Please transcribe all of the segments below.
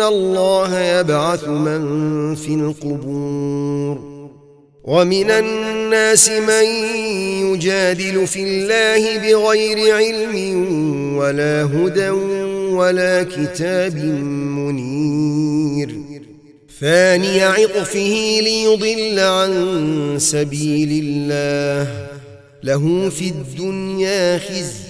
الله يبعث من في القبور ومن الناس من يجادل في الله بغير علم ولا هدى ولا كتاب منير ثاني عطفه ليضل عن سبيل الله له في الدنيا خزي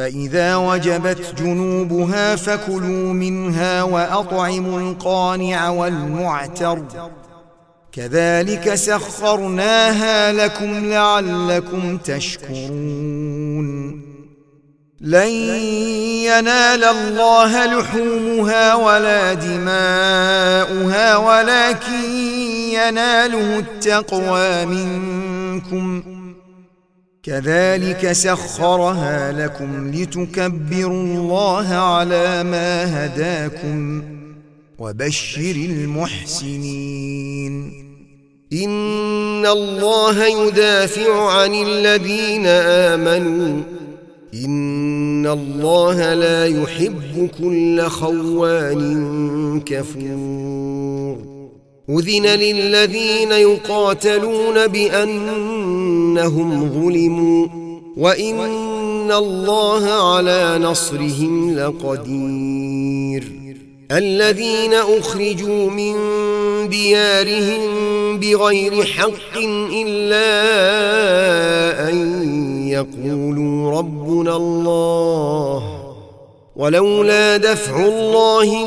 فإذا وجبت جنوبها فكلوا منها وأطعموا القانع والمعتر. كذلك سخرناها لكم لعلكم تشكرون. لن ينال الله لحومها ولا دماؤها ولكن يناله التقوى منكم. كذلك سخرها لكم لتكبروا الله على ما هداكم وبشر المحسنين. إن الله يدافع عن الذين آمنوا. إن الله لا يحب كل خوان كفور. أذن للذين يقاتلون بأنهم ظلموا وإن الله على نصرهم لقدير. الذين أخرجوا من ديارهم بغير حق إلا أن يقولوا ربنا الله. ولولا دفع الله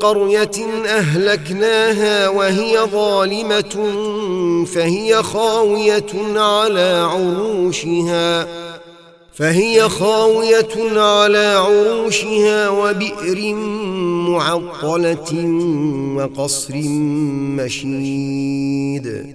قرية أهلكناها وهي ظالمة فهي خاوية على عروشها فهي خاوية على عروشها وبئر معطلة وقصر مشيد.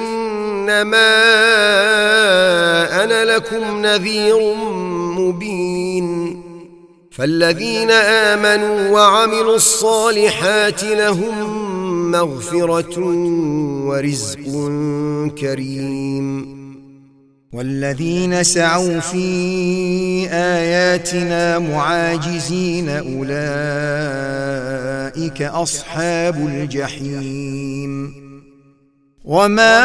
إنما أنا لكم نذير مبين. فالذين آمنوا وعملوا الصالحات لهم مغفرة ورزق كريم. والذين سعوا في آياتنا معاجزين أولئك أصحاب الجحيم. وما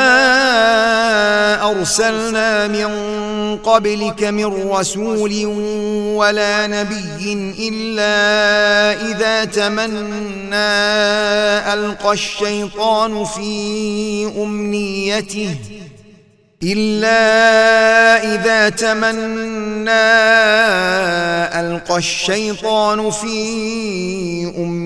أرسلنا من قبلك من رسول ولا نبي إلا إذا تمنى ألقى الشيطان في أمنيته إلا إذا تمنى ألقى الشيطان في أمنيته